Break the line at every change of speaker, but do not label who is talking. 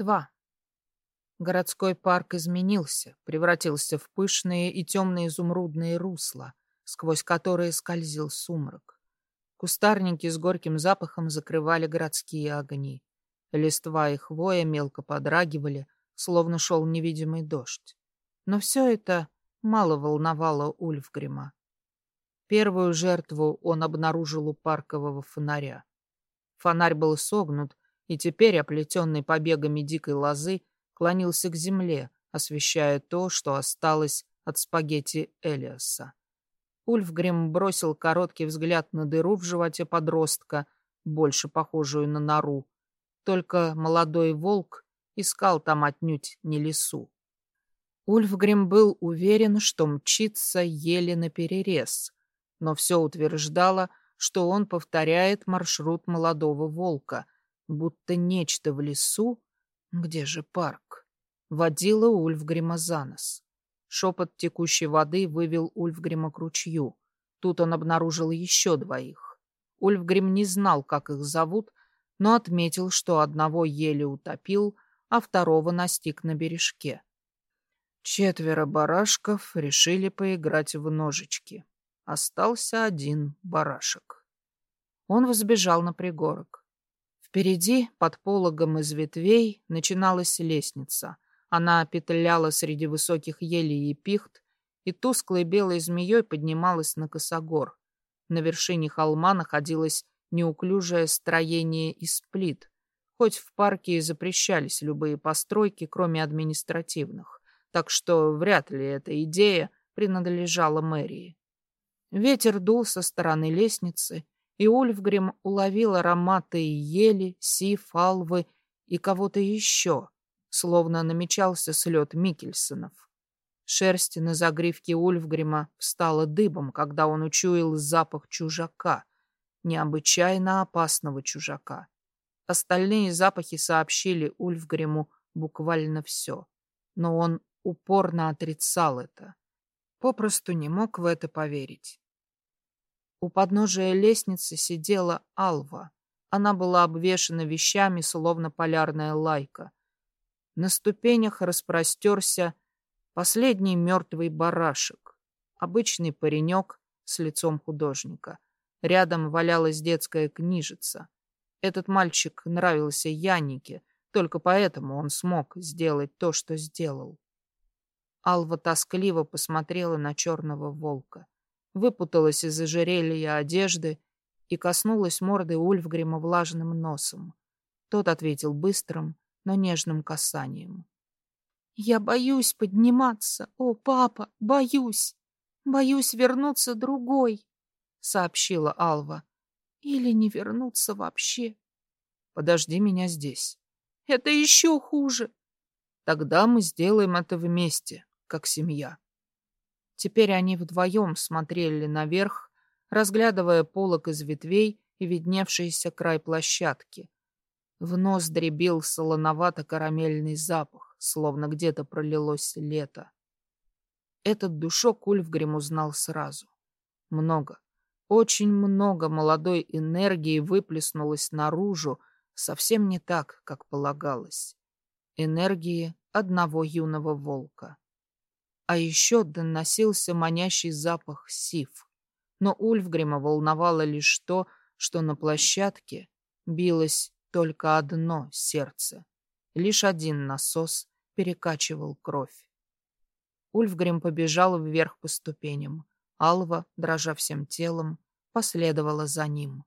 Два. Городской парк изменился, превратился в пышные и темные изумрудные русла, сквозь которые скользил сумрак. Кустарники с горьким запахом закрывали городские огни. Листва и хвоя мелко подрагивали, словно шел невидимый дождь. Но все это мало волновало Ульфгрима. Первую жертву он обнаружил у паркового фонаря. Фонарь был согнут, и теперь, оплетенный побегами дикой лозы, клонился к земле, освещая то, что осталось от спагетти Элиаса. Ульфгрим бросил короткий взгляд на дыру в животе подростка, больше похожую на нору. Только молодой волк искал там отнюдь не лесу. Ульфгрим был уверен, что мчится еле наперерез, но все утверждало, что он повторяет маршрут молодого волка — будто нечто в лесу, где же парк, водила Ульфгрима за. Шепот текущей воды вывел Ульфгрима к ручью. Тут он обнаружил еще двоих. Ульфгрим не знал, как их зовут, но отметил, что одного еле утопил, а второго настиг на бережке. Четверо барашков решили поиграть в ножички. Остался один барашек. Он взбежал на пригорок. Впереди, под пологом из ветвей, начиналась лестница. Она петляла среди высоких елей и пихт, и тусклой белой змеей поднималась на косогор. На вершине холма находилось неуклюжее строение из плит, хоть в парке и запрещались любые постройки, кроме административных, так что вряд ли эта идея принадлежала мэрии. Ветер дул со стороны лестницы, и Ульфгрим уловил ароматы ели, сиф, алвы и кого-то еще, словно намечался слет Микельсонов. Шерсть на загривке Ульфгрима встала дыбом, когда он учуял запах чужака, необычайно опасного чужака. Остальные запахи сообщили Ульфгриму буквально все, но он упорно отрицал это. Попросту не мог в это поверить. У подножия лестницы сидела Алва. Она была обвешана вещами, словно полярная лайка. На ступенях распростерся последний мертвый барашек, обычный паренек с лицом художника. Рядом валялась детская книжица. Этот мальчик нравился Янике, только поэтому он смог сделать то, что сделал. Алва тоскливо посмотрела на черного волка выпуталась из ожерелья одежды и коснулась морды Ульфгрима влажным носом. Тот ответил быстрым, но нежным касанием. «Я боюсь подниматься, о, папа, боюсь! Боюсь вернуться другой!» — сообщила Алва. «Или не вернуться вообще!» «Подожди меня здесь!» «Это еще хуже!» «Тогда мы сделаем это вместе, как семья!» Теперь они вдвоем смотрели наверх, разглядывая полок из ветвей и видневшийся край площадки. В нос дребил солоновато-карамельный запах, словно где-то пролилось лето. Этот душок Ульфгрим узнал сразу. Много, очень много молодой энергии выплеснулось наружу, совсем не так, как полагалось. Энергии одного юного волка. А еще доносился манящий запах сив. Но Ульфгрима волновало лишь то, что на площадке билось только одно сердце. Лишь один насос перекачивал кровь. Ульфгрим побежал вверх по ступеням. Алва, дрожа всем телом, последовала за ним.